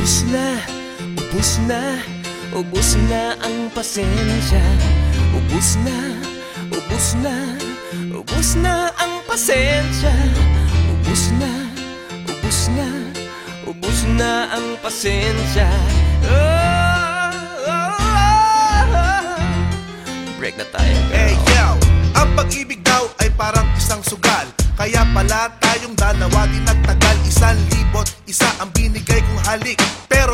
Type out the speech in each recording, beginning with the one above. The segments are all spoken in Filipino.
Ubus na, ubus na, ubus na ang pasensya. Ubus na, ubus na, ubus na ang pasensya. Ubus na, ubus na, ubus na ang pasensya. Oh, oh, oh. Break na tayo, girl. Yo, ang pag-ibig daw ay parang isang sugal. Kaya pala tayong dalawa di nagtagal. Isang libot, isa ang binigay kong halik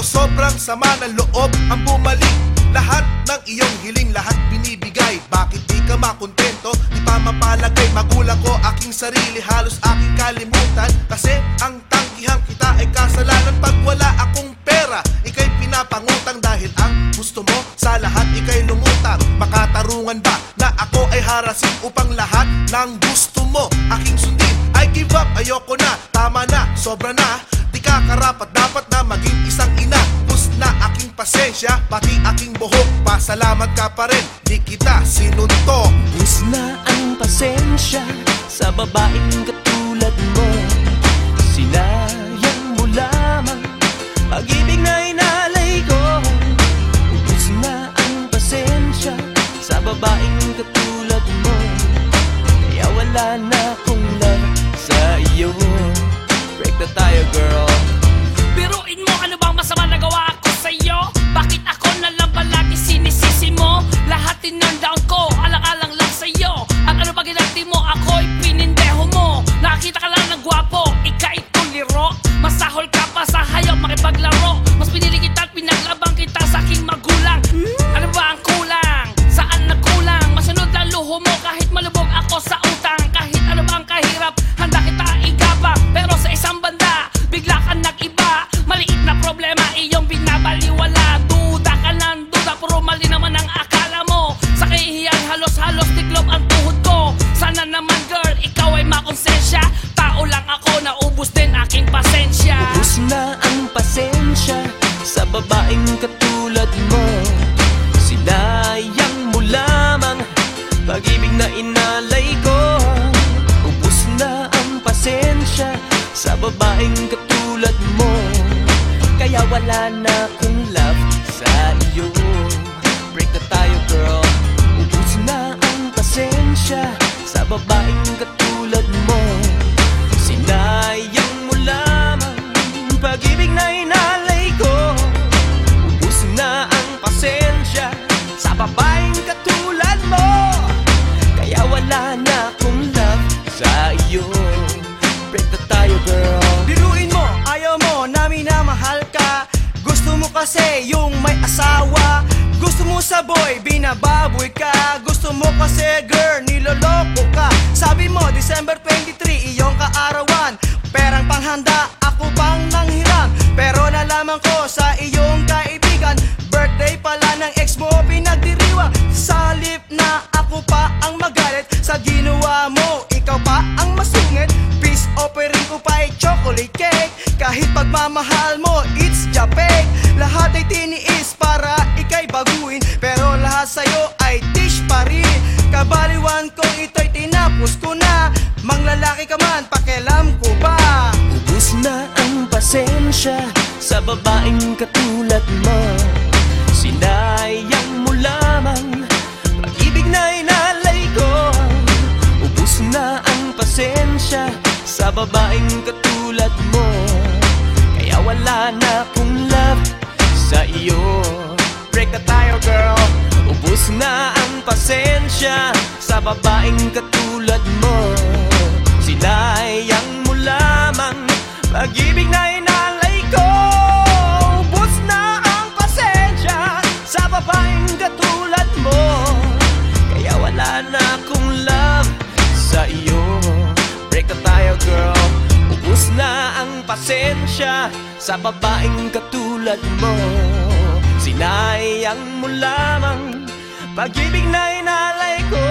sobrang sama ng loob ang bumalik. Lahat ng iyong hiling, lahat binibigay. Bakit di ka makontento, di pa mapalagay. Magulang ko, aking sarili, halos aking kalimutan. Kasi ang tanggihan kita ay kasalanan Pag wala akong pera, ikay pinapangutang Dahil ang gusto mo sa lahat ikay lumutang. Makatarungan ba na ako ay harasin Upang lahat ng gusto mo? Aking sundin I give up, ayoko na, tama na, sobra na Di ka karapat dapat na maging isang ina. Bus na aking pasensya, pati aking buhok. Pasalamat ka pa rin, di kita sinuntok Ubus na ang pasensya sa babaeng katulad mo. Sinayang mo lamang pag-ibig na inalay ko. Ubus na ang pasensya sa babaeng katulad mo. Kaya wala na makipaglaro Mas pinili kita at pinaglabang kita sa aking magulang. Ano ba ang kulang? Saan nagkulang? Masunod lang luho mo kahit malubog ako sa utang. Kahit ano ba ang kahirap, handa kita igaba. Pero sa isang banda, bigla ka nag-iba. Maliit na problema, iyong binabaliwala. Duda ka ng duda, puro mali naman ang akala pasensya sa babaeng katulad kasi yung may asawa. Gusto mo sa boy, binababoy ka. Gusto mo kasi girl, niloloko ka. Sabi mo, December 23, iyong kaarawan. Perang panghanda, ako pang nanghiram? Pero nalaman ko sa iyong kaibigan Birthday pala ng ex mo, pinagdiriwang Sa halip na ako pa ang magalit. Sa ginawa mo, ikaw pa ang masungit. Peace offering ko pa ay chocolate cake. Kahit pagmamahal mo, it's japek lalaki ka man, pakialam ko ba? Ubus na ang pasensya sa babaeng katulad mo. Sinayang mo lamang pag-ibig na inalay ko Ubus na ang pasensya sa babaeng katulad mo. Kaya wala na akong love sa iyo. Break na tayo girl. Ubus na ang pasensya sa babaeng katulad mo katulad mo. Kaya wala na akong love sa iyo Break na tayo girl. Ubus na ang pasensya sa babaeng katulad mo. Sinayang mo lamang pag-ibig na inalay ko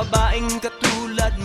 babaeng katulad